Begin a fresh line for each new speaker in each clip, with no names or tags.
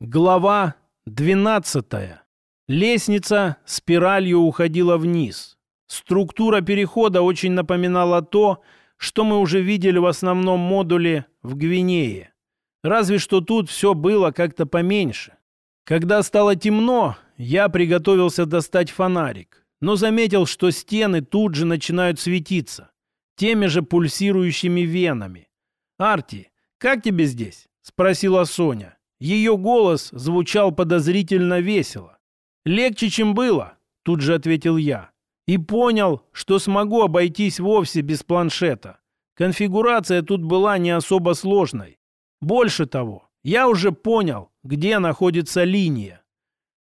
Глава 12. Лестница спиралью уходила вниз. Структура перехода очень напоминала то, что мы уже видели в основном модуле в Гвинее. Разве что тут все было как-то поменьше. Когда стало темно, я приготовился достать фонарик, но заметил, что стены тут же начинают светиться теми же пульсирующими венами. «Арти, как тебе здесь?» – спросила Соня. Ее голос звучал подозрительно весело. «Легче, чем было», — тут же ответил я. И понял, что смогу обойтись вовсе без планшета. Конфигурация тут была не особо сложной. Больше того, я уже понял, где находится линия.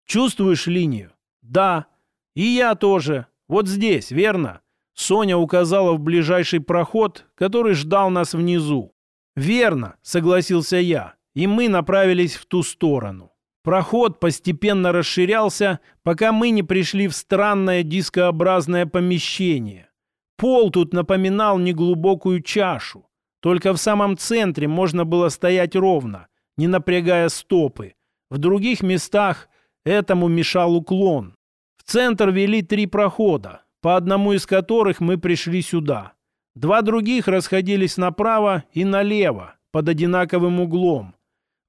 Чувствуешь линию? Да. И я тоже. Вот здесь, верно? Соня указала в ближайший проход, который ждал нас внизу. Верно, согласился я и мы направились в ту сторону. Проход постепенно расширялся, пока мы не пришли в странное дискообразное помещение. Пол тут напоминал неглубокую чашу. Только в самом центре можно было стоять ровно, не напрягая стопы. В других местах этому мешал уклон. В центр вели три прохода, по одному из которых мы пришли сюда. Два других расходились направо и налево, под одинаковым углом.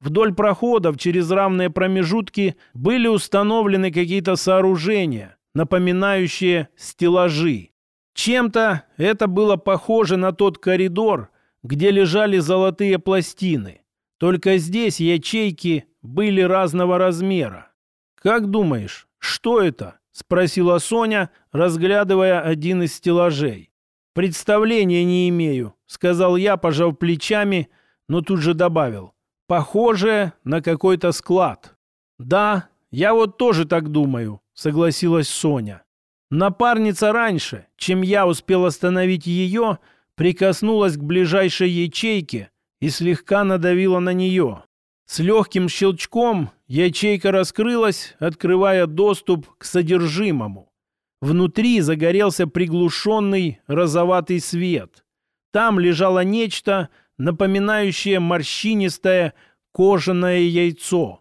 Вдоль проходов через равные промежутки были установлены какие-то сооружения, напоминающие стеллажи. Чем-то это было похоже на тот коридор, где лежали золотые пластины. Только здесь ячейки были разного размера. «Как думаешь, что это?» – спросила Соня, разглядывая один из стеллажей. «Представления не имею», – сказал я, пожав плечами, но тут же добавил. Похоже на какой-то склад. Да, я вот тоже так думаю, согласилась Соня. Напарница раньше, чем я успел остановить ее, прикоснулась к ближайшей ячейке и слегка надавила на нее. С легким щелчком ячейка раскрылась, открывая доступ к содержимому. Внутри загорелся приглушенный розоватый свет. Там лежало нечто, напоминающее морщинистое кожаное яйцо.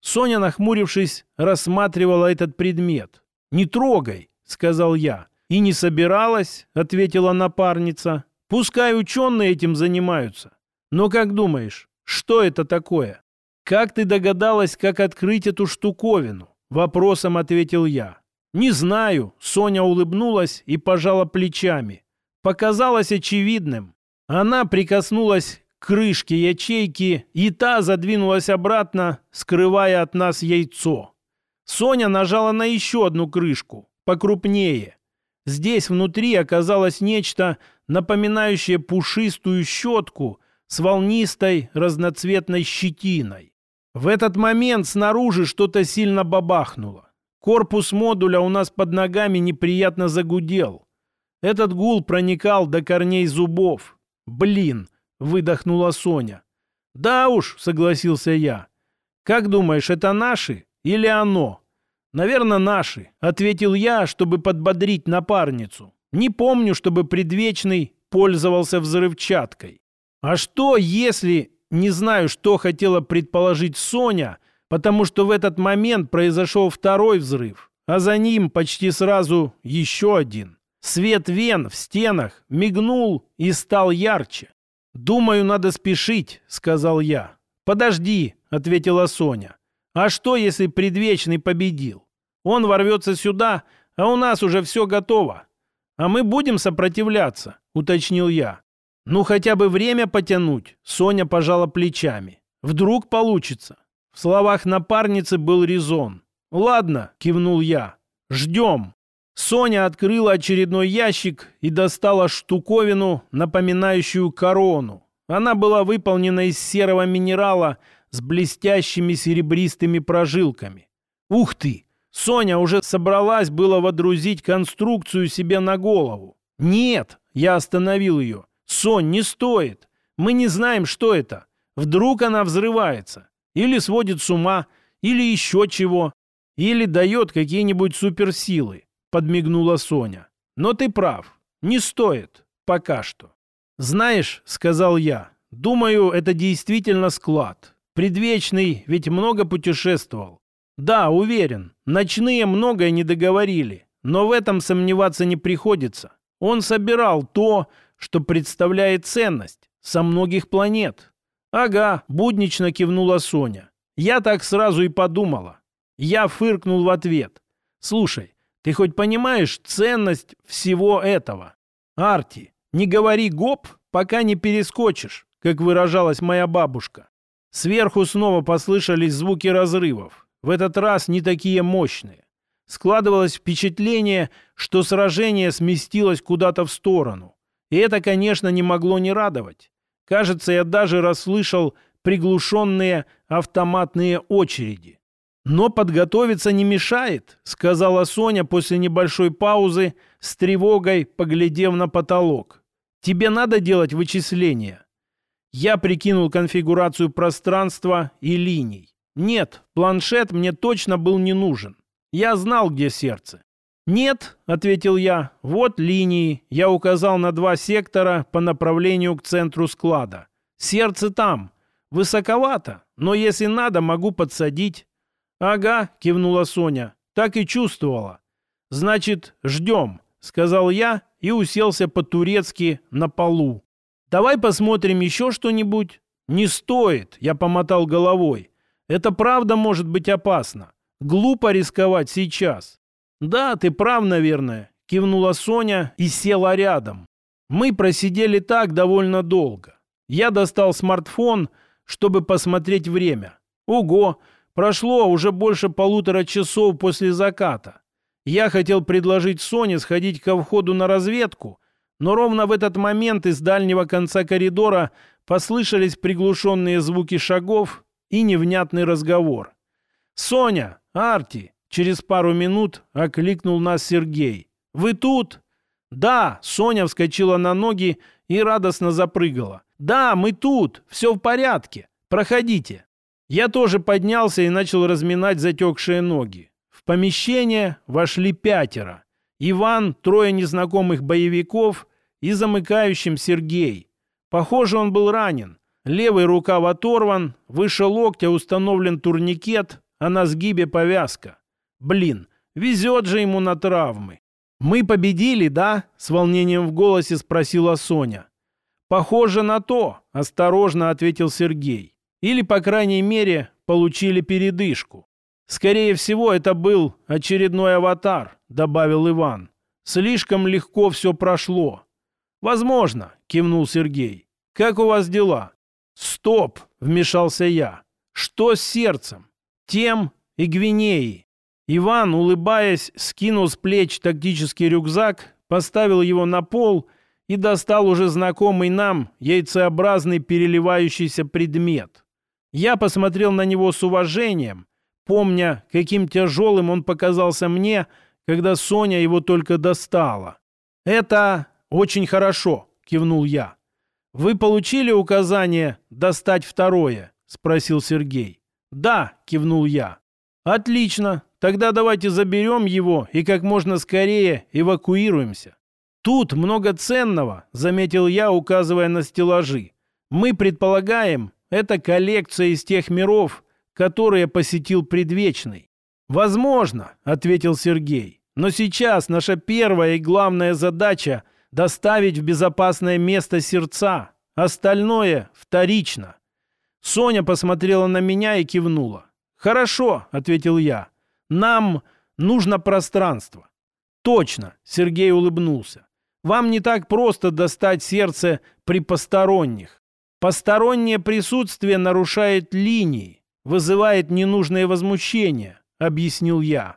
Соня, нахмурившись, рассматривала этот предмет. «Не трогай», — сказал я. «И не собиралась», — ответила напарница. «Пускай ученые этим занимаются. Но как думаешь, что это такое?» «Как ты догадалась, как открыть эту штуковину?» Вопросом ответил я. «Не знаю», — Соня улыбнулась и пожала плечами. Показалось очевидным. Она прикоснулась к крышке ячейки, и та задвинулась обратно, скрывая от нас яйцо. Соня нажала на еще одну крышку, покрупнее. Здесь внутри оказалось нечто, напоминающее пушистую щетку с волнистой разноцветной щетиной. В этот момент снаружи что-то сильно бабахнуло. Корпус модуля у нас под ногами неприятно загудел. Этот гул проникал до корней зубов. «Блин!» — выдохнула Соня. «Да уж», — согласился я. «Как думаешь, это наши или оно?» «Наверное, наши», — ответил я, чтобы подбодрить напарницу. «Не помню, чтобы предвечный пользовался взрывчаткой». «А что, если...» Не знаю, что хотела предположить Соня, потому что в этот момент произошел второй взрыв, а за ним почти сразу еще один. Свет вен в стенах мигнул и стал ярче. «Думаю, надо спешить», — сказал я. «Подожди», — ответила Соня. «А что, если предвечный победил? Он ворвется сюда, а у нас уже все готово. А мы будем сопротивляться», — уточнил я. «Ну, хотя бы время потянуть», — Соня пожала плечами. «Вдруг получится». В словах напарницы был резон. «Ладно», — кивнул я. «Ждем». Соня открыла очередной ящик и достала штуковину, напоминающую корону. Она была выполнена из серого минерала с блестящими серебристыми прожилками. Ух ты! Соня уже собралась было водрузить конструкцию себе на голову. «Нет!» — я остановил ее. «Сонь, не стоит! Мы не знаем, что это. Вдруг она взрывается. Или сводит с ума, или еще чего. Или дает какие-нибудь суперсилы подмигнула Соня. Но ты прав. Не стоит. Пока что. Знаешь, сказал я, думаю, это действительно склад. Предвечный ведь много путешествовал. Да, уверен, ночные многое не договорили, но в этом сомневаться не приходится. Он собирал то, что представляет ценность со многих планет. Ага, буднично кивнула Соня. Я так сразу и подумала. Я фыркнул в ответ. Слушай, ты хоть понимаешь ценность всего этого? Арти, не говори гоп, пока не перескочишь, как выражалась моя бабушка. Сверху снова послышались звуки разрывов. В этот раз не такие мощные. Складывалось впечатление, что сражение сместилось куда-то в сторону. И это, конечно, не могло не радовать. Кажется, я даже расслышал приглушенные автоматные очереди. «Но подготовиться не мешает», — сказала Соня после небольшой паузы, с тревогой поглядев на потолок. «Тебе надо делать вычисления. Я прикинул конфигурацию пространства и линий. Нет, планшет мне точно был не нужен. Я знал, где сердце. «Нет», — ответил я, — «вот линии». Я указал на два сектора по направлению к центру склада. «Сердце там. Высоковато, но если надо, могу подсадить». «Ага», — кивнула Соня, — «так и чувствовала». «Значит, ждем», — сказал я и уселся по-турецки на полу. Давай посмотрим еще что-нибудь. Не стоит, я помотал головой. Это правда может быть опасно. Глупо рисковать сейчас. Да, ты прав, наверное, кивнула Соня и села рядом. Мы просидели так довольно долго. Я достал смартфон, чтобы посмотреть время. Ого, прошло уже больше полутора часов после заката. Я хотел предложить Соне сходить ко входу на разведку, но ровно в этот момент из дальнего конца коридора послышались приглушенные звуки шагов и невнятный разговор. «Соня! Арти!» Через пару минут окликнул нас Сергей. «Вы тут?» «Да!» Соня вскочила на ноги и радостно запрыгала. «Да, мы тут! Все в порядке! Проходите!» Я тоже поднялся и начал разминать затекшие ноги. В помещение вошли пятеро. Иван, трое незнакомых боевиков и замыкающим Сергей. Похоже, он был ранен. Левый рукав оторван, выше локтя установлен турникет, а на сгибе повязка. Блин, везет же ему на травмы. «Мы победили, да?» — с волнением в голосе спросила Соня. «Похоже на то», — осторожно ответил Сергей. «Или, по крайней мере, получили передышку». «Скорее всего, это был очередной аватар», — добавил Иван. «Слишком легко все прошло. «Возможно», — кивнул Сергей. «Как у вас дела?» «Стоп!» — вмешался я. «Что с сердцем?» «Тем и Гвинеей». Иван, улыбаясь, скинул с плеч тактический рюкзак, поставил его на пол и достал уже знакомый нам яйцеобразный переливающийся предмет. Я посмотрел на него с уважением, помня, каким тяжелым он показался мне, когда Соня его только достала. Это «Очень хорошо», — кивнул я. «Вы получили указание достать второе?» — спросил Сергей. «Да», — кивнул я. «Отлично. Тогда давайте заберем его и как можно скорее эвакуируемся». «Тут много ценного», — заметил я, указывая на стеллажи. «Мы предполагаем, это коллекция из тех миров, которые посетил Предвечный». «Возможно», — ответил Сергей. «Но сейчас наша первая и главная задача доставить в безопасное место сердца. Остальное вторично. Соня посмотрела на меня и кивнула. «Хорошо», — ответил я. «Нам нужно пространство». «Точно», — Сергей улыбнулся. «Вам не так просто достать сердце при посторонних. Постороннее присутствие нарушает линии, вызывает ненужное возмущение», — объяснил я.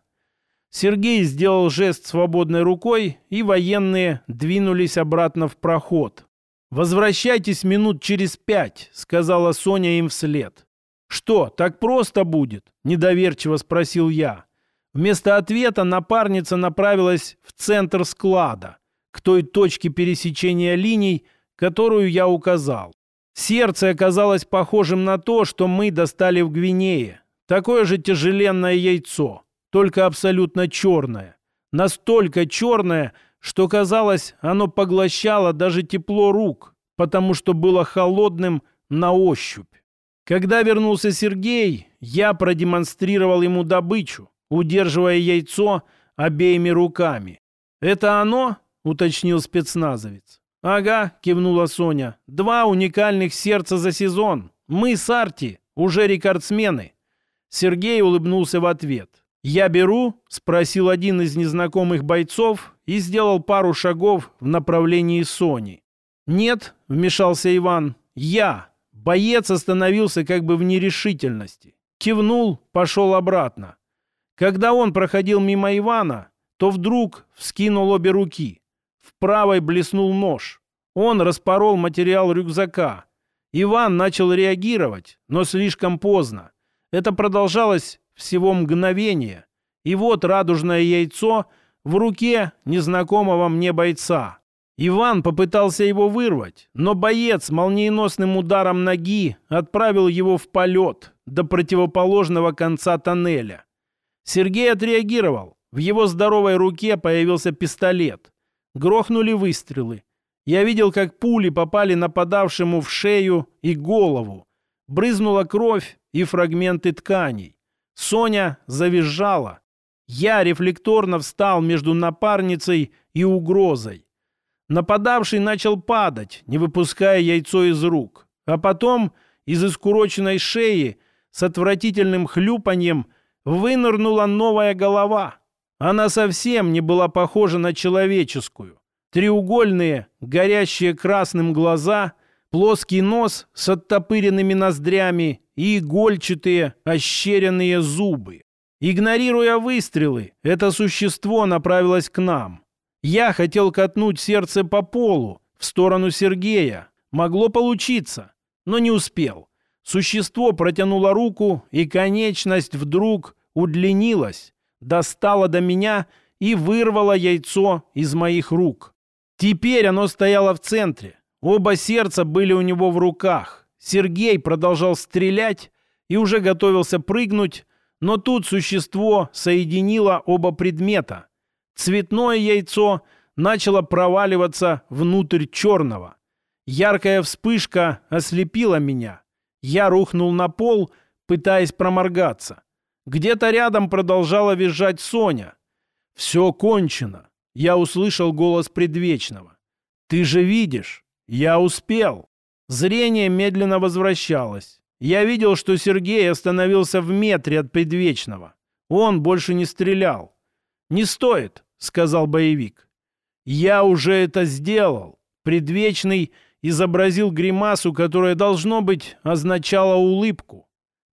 Сергей сделал жест свободной рукой, и военные двинулись обратно в проход. «Возвращайтесь минут через пять», — сказала Соня им вслед. «Что, так просто будет?» — недоверчиво спросил я. Вместо ответа напарница направилась в центр склада, к той точке пересечения линий, которую я указал. Сердце оказалось похожим на то, что мы достали в Гвинее. Такое же тяжеленное яйцо только абсолютно черное. Настолько черное, что казалось, оно поглощало даже тепло рук, потому что было холодным на ощупь. Когда вернулся Сергей, я продемонстрировал ему добычу, удерживая яйцо обеими руками. «Это оно?» — уточнил спецназовец. «Ага», — кивнула Соня. «Два уникальных сердца за сезон. Мы с Арти уже рекордсмены». Сергей улыбнулся в ответ. «Я беру?» — спросил один из незнакомых бойцов и сделал пару шагов в направлении Сони. «Нет», — вмешался Иван, — «я». Боец остановился как бы в нерешительности. Кивнул, пошел обратно. Когда он проходил мимо Ивана, то вдруг вскинул обе руки. Правой блеснул нож. Он распорол материал рюкзака. Иван начал реагировать, но слишком поздно. Это продолжалось всего мгновение. И вот радужное яйцо в руке незнакомого мне бойца. Иван попытался его вырвать, но боец молниеносным ударом ноги отправил его в полет до противоположного конца тоннеля. Сергей отреагировал. В его здоровой руке появился пистолет. Грохнули выстрелы. Я видел, как пули попали нападавшему в шею и голову. Брызнула кровь и фрагменты тканей. Соня завизжала. Я рефлекторно встал между напарницей и угрозой. Нападавший начал падать, не выпуская яйцо из рук. А потом из искуроченной шеи с отвратительным хлюпаньем вынырнула новая голова. Она совсем не была похожа на человеческую. Треугольные, горящие красным глаза, плоский нос с оттопыренными ноздрями и игольчатые, ощеренные зубы. Игнорируя выстрелы, это существо направилось к нам. Я хотел катнуть сердце по полу, в сторону Сергея. Могло получиться, но не успел. Существо протянуло руку, и конечность вдруг удлинилась, достала до меня и вырвала яйцо из моих рук. Теперь оно стояло в центре. Оба сердца были у него в руках. Сергей продолжал стрелять и уже готовился прыгнуть, но тут существо соединило оба предмета. Цветное яйцо начало проваливаться внутрь черного. Яркая вспышка ослепила меня. Я рухнул на пол, пытаясь проморгаться. Где-то рядом продолжала визжать Соня. «Все кончено!» Я услышал голос предвечного. «Ты же видишь! Я успел!» Зрение медленно возвращалось. Я видел, что Сергей остановился в метре от предвечного. Он больше не стрелял. «Не стоит!» — сказал боевик. «Я уже это сделал!» Предвечный изобразил гримасу, которая, должно быть, означала улыбку.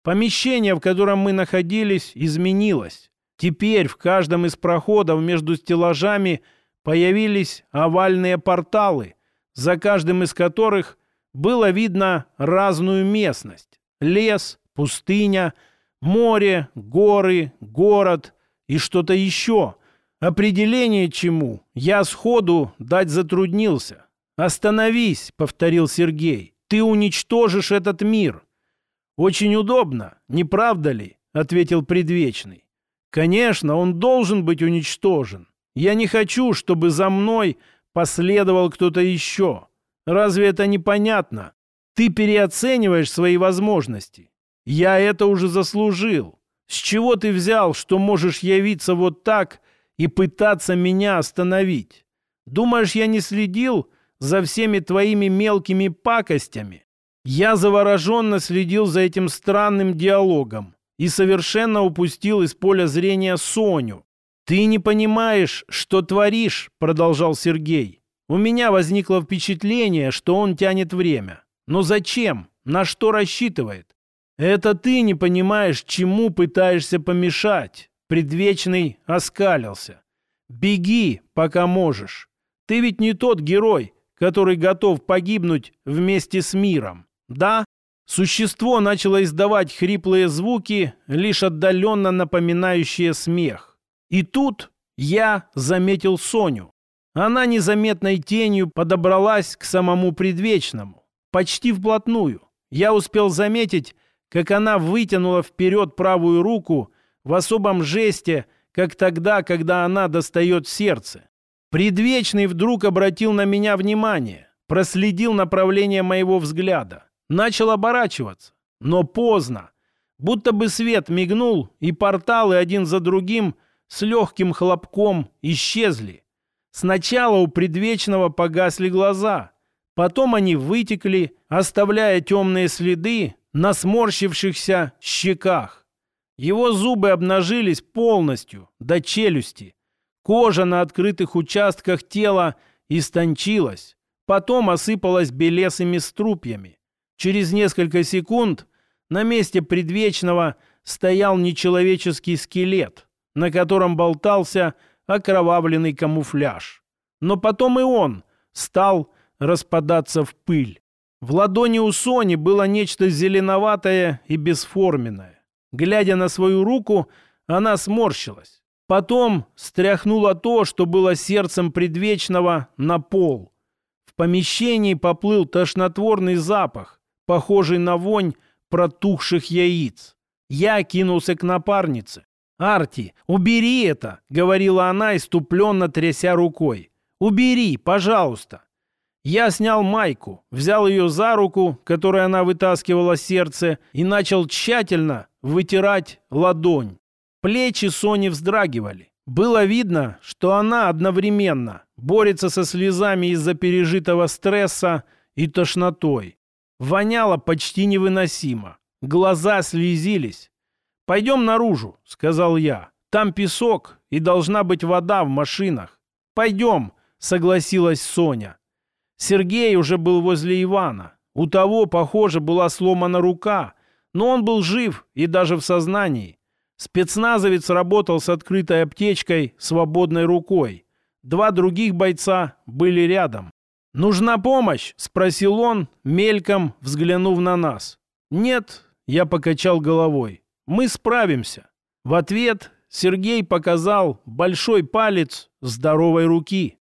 Помещение, в котором мы находились, изменилось. Теперь в каждом из проходов между стеллажами появились овальные порталы, за каждым из которых было видно разную местность. Лес, пустыня, море, горы, город и что-то еще – Определение чему я сходу дать затруднился. «Остановись», — повторил Сергей. «Ты уничтожишь этот мир». «Очень удобно, не правда ли?» — ответил предвечный. «Конечно, он должен быть уничтожен. Я не хочу, чтобы за мной последовал кто-то еще. Разве это непонятно? Ты переоцениваешь свои возможности. Я это уже заслужил. С чего ты взял, что можешь явиться вот так и пытаться меня остановить. Думаешь, я не следил за всеми твоими мелкими пакостями? Я завороженно следил за этим странным диалогом и совершенно упустил из поля зрения Соню. «Ты не понимаешь, что творишь», — продолжал Сергей. «У меня возникло впечатление, что он тянет время. Но зачем? На что рассчитывает? Это ты не понимаешь, чему пытаешься помешать. Предвечный оскалился. «Беги, пока можешь. Ты ведь не тот герой, который готов погибнуть вместе с миром, да?» Существо начало издавать хриплые звуки, лишь отдаленно напоминающие смех. И тут я заметил Соню. Она незаметной тенью подобралась к самому предвечному. Почти вплотную. Я успел заметить, как она вытянула вперед правую руку в особом жесте, как тогда, когда она достает сердце. Предвечный вдруг обратил на меня внимание, проследил направление моего взгляда, начал оборачиваться. Но поздно. Будто бы свет мигнул, и порталы один за другим с легким хлопком исчезли. Сначала у предвечного погасли глаза, потом они вытекли, оставляя темные следы на сморщившихся щеках. Его зубы обнажились полностью, до челюсти. Кожа на открытых участках тела истончилась, потом осыпалась белесыми струпьями. Через несколько секунд на месте предвечного стоял нечеловеческий скелет, на котором болтался окровавленный камуфляж. Но потом и он стал распадаться в пыль. В ладони у Сони было нечто зеленоватое и бесформенное. Глядя на свою руку, она сморщилась. Потом стряхнула то, что было сердцем предвечного, на пол. В помещении поплыл тошнотворный запах, похожий на вонь протухших яиц. Я кинулся к напарнице. «Арти, убери это!» — говорила она, иступленно тряся рукой. «Убери, пожалуйста!» Я снял майку, взял ее за руку, которой она вытаскивала сердце, и начал тщательно вытирать ладонь. Плечи Сони вздрагивали. Было видно, что она одновременно борется со слезами из-за пережитого стресса и тошнотой. Воняло почти невыносимо. Глаза слезились. «Пойдем наружу», — сказал я. «Там песок, и должна быть вода в машинах». «Пойдем», — согласилась Соня. Сергей уже был возле Ивана. У того, похоже, была сломана рука, но он был жив и даже в сознании. Спецназовец работал с открытой аптечкой свободной рукой. Два других бойца были рядом. «Нужна помощь?» – спросил он, мельком взглянув на нас. «Нет», – я покачал головой. «Мы справимся». В ответ Сергей показал большой палец здоровой руки.